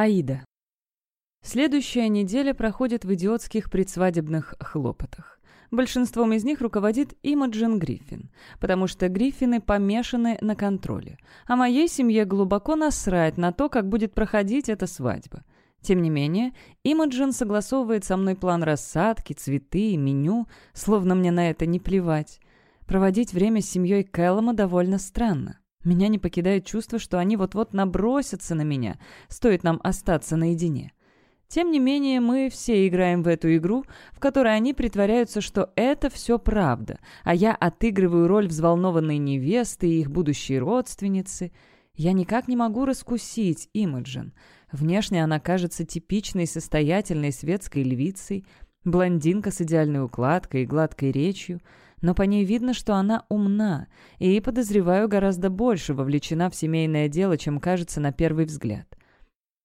Аида. Следующая неделя проходит в идиотских предсвадебных хлопотах. Большинством из них руководит Имаджин Гриффин, потому что Гриффины помешаны на контроле, а моей семье глубоко насрать на то, как будет проходить эта свадьба. Тем не менее, Имаджин согласовывает со мной план рассадки, цветы, меню, словно мне на это не плевать. Проводить время с семьей Кэллома довольно странно. Меня не покидает чувство, что они вот-вот набросятся на меня, стоит нам остаться наедине. Тем не менее, мы все играем в эту игру, в которой они притворяются, что это все правда, а я отыгрываю роль взволнованной невесты и их будущей родственницы. Я никак не могу раскусить Имаджин. Внешне она кажется типичной состоятельной светской львицей, блондинка с идеальной укладкой и гладкой речью, но по ней видно, что она умна и, подозреваю, гораздо больше вовлечена в семейное дело, чем кажется на первый взгляд.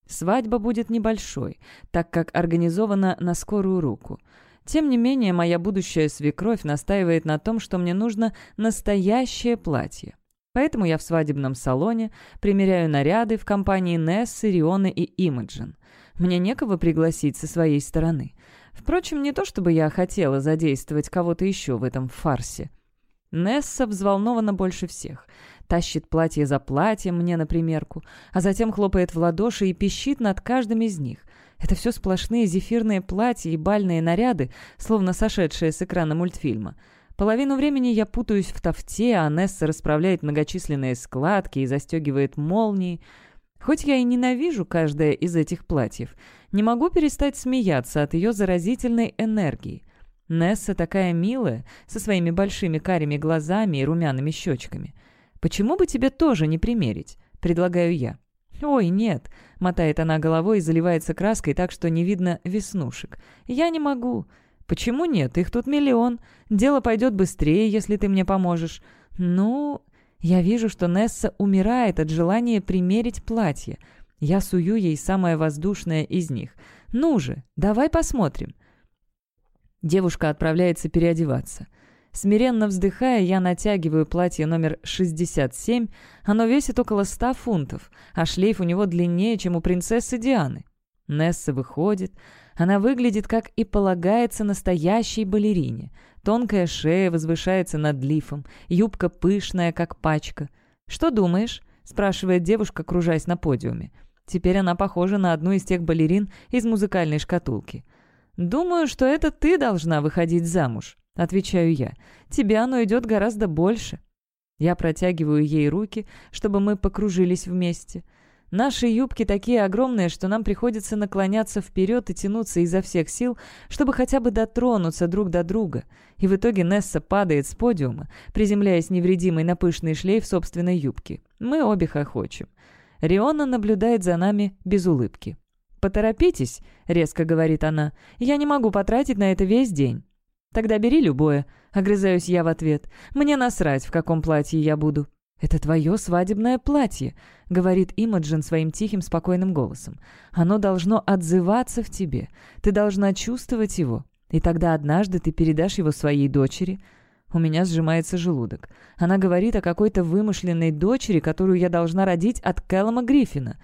Свадьба будет небольшой, так как организована на скорую руку. Тем не менее, моя будущая свекровь настаивает на том, что мне нужно настоящее платье. Поэтому я в свадебном салоне примеряю наряды в компании Нессы, Рионы и Имаджин. Мне некого пригласить со своей стороны. Впрочем, не то чтобы я хотела задействовать кого-то еще в этом фарсе. Несса взволнована больше всех — тащит платье за платьем мне на примерку, а затем хлопает в ладоши и пищит над каждым из них. Это все сплошные зефирные платья и бальные наряды, словно сошедшие с экрана мультфильма. Половину времени я путаюсь в тофте, а Несса расправляет многочисленные складки и застегивает молнии. Хоть я и ненавижу каждое из этих платьев, не могу перестать смеяться от ее заразительной энергии. Несса такая милая, со своими большими карими глазами и румяными щечками. «Почему бы тебе тоже не примерить?» — предлагаю я. «Ой, нет», — мотает она головой и заливается краской так, что не видно веснушек. «Я не могу». «Почему нет? Их тут миллион. Дело пойдет быстрее, если ты мне поможешь». «Ну...» Я вижу, что Несса умирает от желания примерить платье. Я сую ей самое воздушное из них. «Ну же, давай посмотрим». Девушка отправляется переодеваться. Смиренно вздыхая, я натягиваю платье номер 67. Оно весит около 100 фунтов, а шлейф у него длиннее, чем у принцессы Дианы. Несса выходит. Она выглядит, как и полагается настоящей балерине. Тонкая шея возвышается над лифом, юбка пышная, как пачка. «Что думаешь?» — спрашивает девушка, кружась на подиуме. Теперь она похожа на одну из тех балерин из музыкальной шкатулки. «Думаю, что это ты должна выходить замуж», — отвечаю я. «Тебе оно идет гораздо больше». Я протягиваю ей руки, чтобы мы покружились вместе. Наши юбки такие огромные, что нам приходится наклоняться вперед и тянуться изо всех сил, чтобы хотя бы дотронуться друг до друга. И в итоге Несса падает с подиума, приземляясь невредимой на пышный шлейф собственной юбки. Мы обе хохочем. Риона наблюдает за нами без улыбки. «Поторопитесь», — резко говорит она. «Я не могу потратить на это весь день». «Тогда бери любое», — огрызаюсь я в ответ. «Мне насрать, в каком платье я буду». «Это твое свадебное платье», — говорит Имаджин своим тихим, спокойным голосом. «Оно должно отзываться в тебе. Ты должна чувствовать его. И тогда однажды ты передашь его своей дочери». У меня сжимается желудок. Она говорит о какой-то вымышленной дочери, которую я должна родить от Кэллома Гриффина.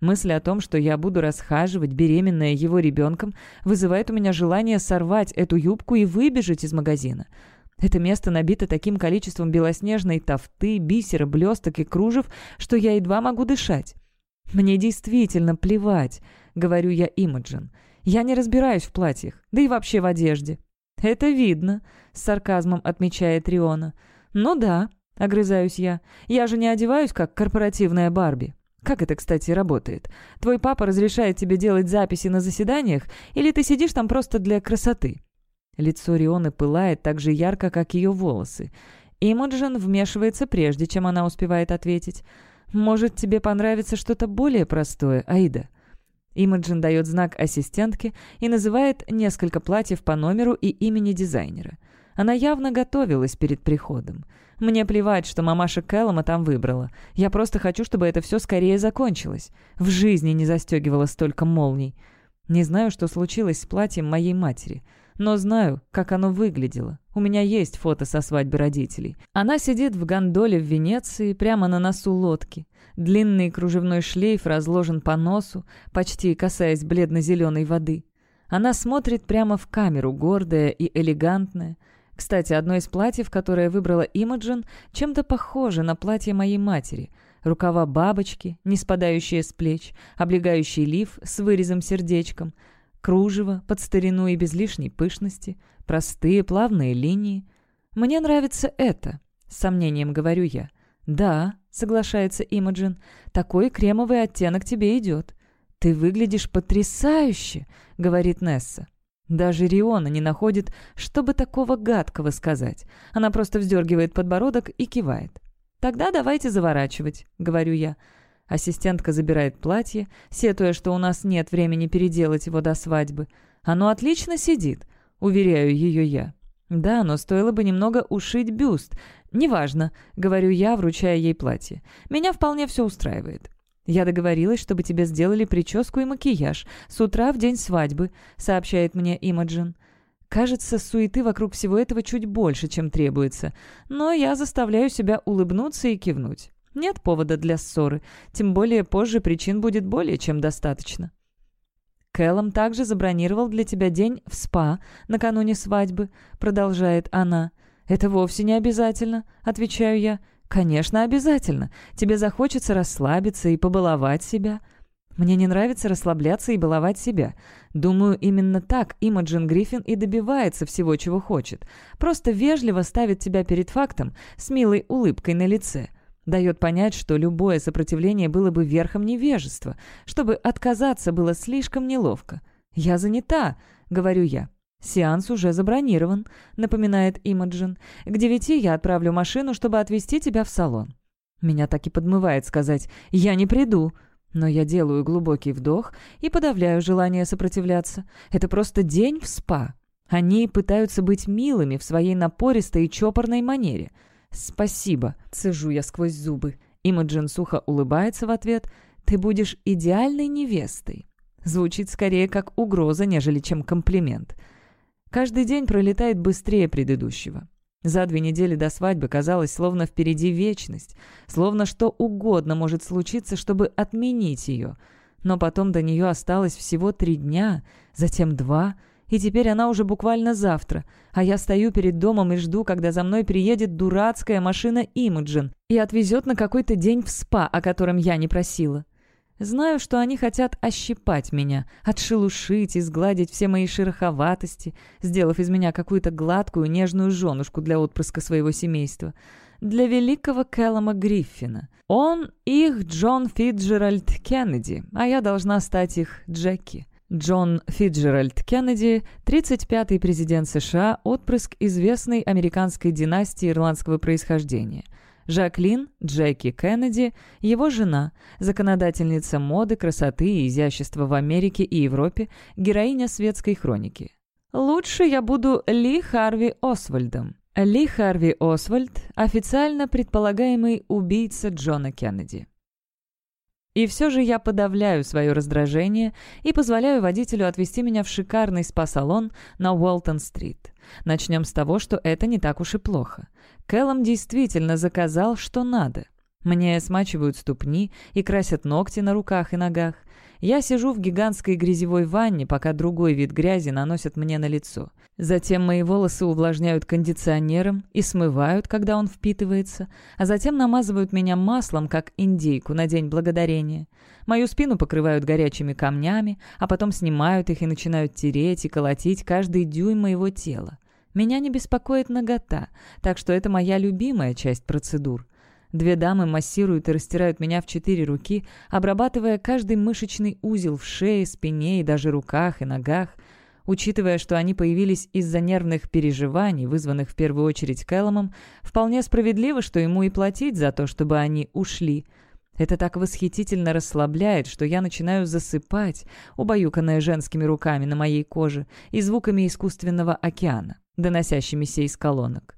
Мысль о том, что я буду расхаживать, беременная его ребенком, вызывает у меня желание сорвать эту юбку и выбежать из магазина. Это место набито таким количеством белоснежной тофты, бисера, блесток и кружев, что я едва могу дышать. «Мне действительно плевать», — говорю я Имаджин. «Я не разбираюсь в платьях, да и вообще в одежде». «Это видно», — с сарказмом отмечает Риона. «Ну да», — огрызаюсь я. «Я же не одеваюсь, как корпоративная Барби». Как это, кстати, работает? Твой папа разрешает тебе делать записи на заседаниях, или ты сидишь там просто для красоты?» Лицо Рионы пылает так же ярко, как ее волосы. Имаджин вмешивается прежде, чем она успевает ответить. «Может, тебе понравится что-то более простое, Аида?» Имаджин дает знак ассистентке и называет несколько платьев по номеру и имени дизайнера. Она явно готовилась перед приходом. Мне плевать, что мамаша Кэллома там выбрала. Я просто хочу, чтобы это все скорее закончилось. В жизни не застегивала столько молний. Не знаю, что случилось с платьем моей матери. Но знаю, как оно выглядело. У меня есть фото со свадьбы родителей. Она сидит в гондоле в Венеции, прямо на носу лодки. Длинный кружевной шлейф разложен по носу, почти касаясь бледно-зеленой воды. Она смотрит прямо в камеру, гордая и элегантная. Кстати, одно из платьев, которое выбрала Имаджин, чем-то похоже на платье моей матери. Рукава бабочки, не спадающие с плеч, облегающий лиф с вырезом-сердечком, кружево под старину и без лишней пышности, простые плавные линии. «Мне нравится это», — с сомнением говорю я. «Да», — соглашается Имаджин, — «такой кремовый оттенок тебе идет». «Ты выглядишь потрясающе», — говорит Несса. Даже Риона не находит, чтобы такого гадкого сказать. Она просто вздергивает подбородок и кивает. «Тогда давайте заворачивать», — говорю я. Ассистентка забирает платье, сетуя, что у нас нет времени переделать его до свадьбы. «Оно отлично сидит», — уверяю ее я. «Да, но стоило бы немного ушить бюст. Неважно», — говорю я, вручая ей платье. «Меня вполне все устраивает». «Я договорилась, чтобы тебе сделали прическу и макияж с утра в день свадьбы», — сообщает мне Имаджин. Кажется, суеты вокруг всего этого чуть больше, чем требуется, но я заставляю себя улыбнуться и кивнуть. Нет повода для ссоры, тем более позже причин будет более чем достаточно. «Кэллом также забронировал для тебя день в СПА накануне свадьбы», — продолжает она. «Это вовсе не обязательно», — отвечаю я. «Конечно, обязательно. Тебе захочется расслабиться и побаловать себя». Мне не нравится расслабляться и баловать себя. Думаю, именно так Имаджин Гриффин и добивается всего, чего хочет. Просто вежливо ставит тебя перед фактом с милой улыбкой на лице. Дает понять, что любое сопротивление было бы верхом невежества, чтобы отказаться было слишком неловко. «Я занята», — говорю я. «Сеанс уже забронирован», — напоминает Имаджин. «К девяти я отправлю машину, чтобы отвезти тебя в салон». Меня так и подмывает сказать «Я не приду», но я делаю глубокий вдох и подавляю желание сопротивляться. Это просто день в спа. Они пытаются быть милыми в своей напористой и чопорной манере. «Спасибо», — цежу я сквозь зубы. Имаджин сухо улыбается в ответ. «Ты будешь идеальной невестой». Звучит скорее как угроза, нежели чем комплимент. Каждый день пролетает быстрее предыдущего. За две недели до свадьбы казалось, словно впереди вечность, словно что угодно может случиться, чтобы отменить ее. Но потом до нее осталось всего три дня, затем два, и теперь она уже буквально завтра, а я стою перед домом и жду, когда за мной приедет дурацкая машина Имаджин и отвезет на какой-то день в спа, о котором я не просила. Знаю, что они хотят ощипать меня, отшелушить и сгладить все мои шероховатости, сделав из меня какую-то гладкую, нежную женушку для отпрыска своего семейства. Для великого Кэллома Гриффина. Он их Джон Фиджеральд Кеннеди, а я должна стать их Джеки. Джон Фиджеральд Кеннеди, 35-й президент США, отпрыск известной американской династии ирландского происхождения – Жаклин Джеки Кеннеди, его жена, законодательница моды, красоты и изящества в Америке и Европе, героиня светской хроники. Лучше я буду Ли Харви Освальдом. Ли Харви Освальд – официально предполагаемый убийца Джона Кеннеди. И все же я подавляю свое раздражение и позволяю водителю отвезти меня в шикарный спа-салон на Уолтон-стрит. Начнем с того, что это не так уж и плохо. Кэллом действительно заказал, что надо. Мне смачивают ступни и красят ногти на руках и ногах. Я сижу в гигантской грязевой ванне, пока другой вид грязи наносят мне на лицо. Затем мои волосы увлажняют кондиционером и смывают, когда он впитывается, а затем намазывают меня маслом, как индейку на День Благодарения. Мою спину покрывают горячими камнями, а потом снимают их и начинают тереть и колотить каждый дюйм моего тела. Меня не беспокоит нагота, так что это моя любимая часть процедур. Две дамы массируют и растирают меня в четыре руки, обрабатывая каждый мышечный узел в шее, спине и даже руках и ногах. Учитывая, что они появились из-за нервных переживаний, вызванных в первую очередь Кэлломом, вполне справедливо, что ему и платить за то, чтобы они ушли. Это так восхитительно расслабляет, что я начинаю засыпать, убаюканная женскими руками на моей коже и звуками искусственного океана доносящимися из колонок.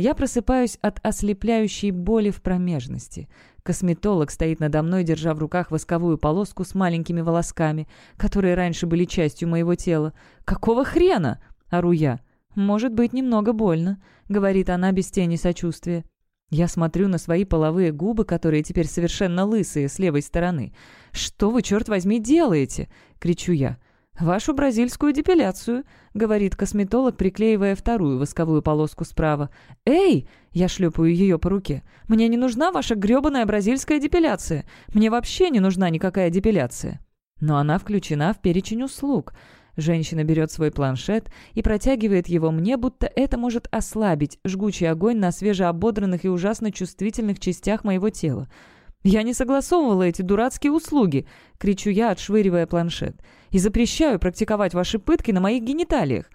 Я просыпаюсь от ослепляющей боли в промежности. Косметолог стоит надо мной, держа в руках восковую полоску с маленькими волосками, которые раньше были частью моего тела. «Какого хрена?» ору я. «Может быть, немного больно», — говорит она без тени сочувствия. Я смотрю на свои половые губы, которые теперь совершенно лысые с левой стороны. «Что вы, черт возьми, делаете?» — кричу я. «Вашу бразильскую депиляцию», — говорит косметолог, приклеивая вторую восковую полоску справа. «Эй!» — я шлепаю ее по руке. «Мне не нужна ваша гребаная бразильская депиляция. Мне вообще не нужна никакая депиляция». Но она включена в перечень услуг — Женщина берет свой планшет и протягивает его мне, будто это может ослабить жгучий огонь на свежеободранных и ужасно чувствительных частях моего тела. «Я не согласовывала эти дурацкие услуги!» — кричу я, отшвыривая планшет. «И запрещаю практиковать ваши пытки на моих гениталиях!»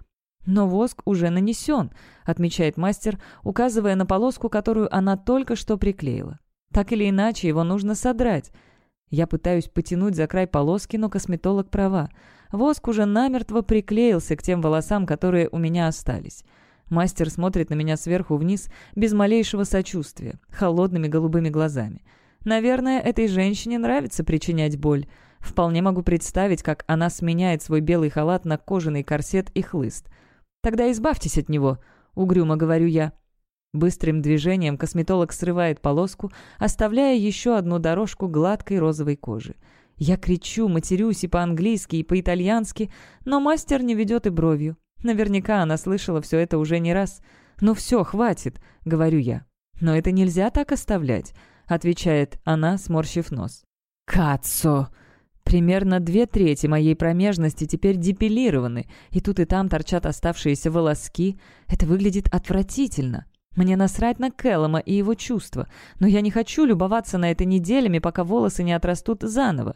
«Но воск уже нанесен», — отмечает мастер, указывая на полоску, которую она только что приклеила. «Так или иначе, его нужно содрать». Я пытаюсь потянуть за край полоски, но косметолог права. Воск уже намертво приклеился к тем волосам, которые у меня остались. Мастер смотрит на меня сверху вниз, без малейшего сочувствия, холодными голубыми глазами. Наверное, этой женщине нравится причинять боль. Вполне могу представить, как она сменяет свой белый халат на кожаный корсет и хлыст. «Тогда избавьтесь от него», — угрюмо говорю я. Быстрым движением косметолог срывает полоску, оставляя еще одну дорожку гладкой розовой кожи. Я кричу, матерюсь и по-английски, и по-итальянски, но мастер не ведет и бровью. Наверняка она слышала все это уже не раз. «Ну все, хватит», — говорю я. «Но это нельзя так оставлять», — отвечает она, сморщив нос. «Кацо!» Примерно две трети моей промежности теперь депилированы, и тут и там торчат оставшиеся волоски. Это выглядит отвратительно. Мне насрать на Кэллома и его чувства, но я не хочу любоваться на это неделями, пока волосы не отрастут заново.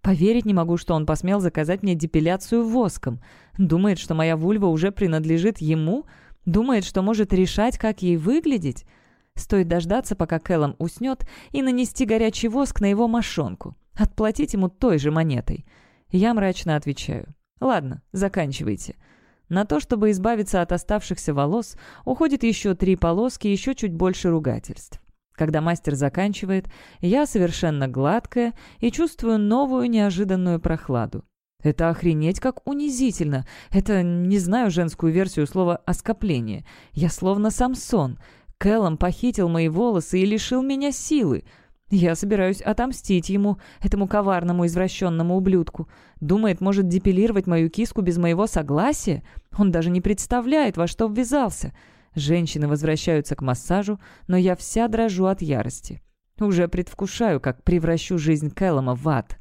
Поверить не могу, что он посмел заказать мне депиляцию воском. Думает, что моя вульва уже принадлежит ему? Думает, что может решать, как ей выглядеть? Стоит дождаться, пока Кэллом уснет, и нанести горячий воск на его мошонку. Отплатить ему той же монетой. Я мрачно отвечаю. «Ладно, заканчивайте». На то, чтобы избавиться от оставшихся волос, уходит еще три полоски и еще чуть больше ругательств. Когда мастер заканчивает, я совершенно гладкая и чувствую новую неожиданную прохладу. Это охренеть как унизительно. Это, не знаю женскую версию слова «оскопление». Я словно Самсон. Кэллом похитил мои волосы и лишил меня силы. Я собираюсь отомстить ему, этому коварному извращенному ублюдку. Думает, может депилировать мою киску без моего согласия? Он даже не представляет, во что ввязался. Женщины возвращаются к массажу, но я вся дрожу от ярости. Уже предвкушаю, как превращу жизнь Кэллома в ад.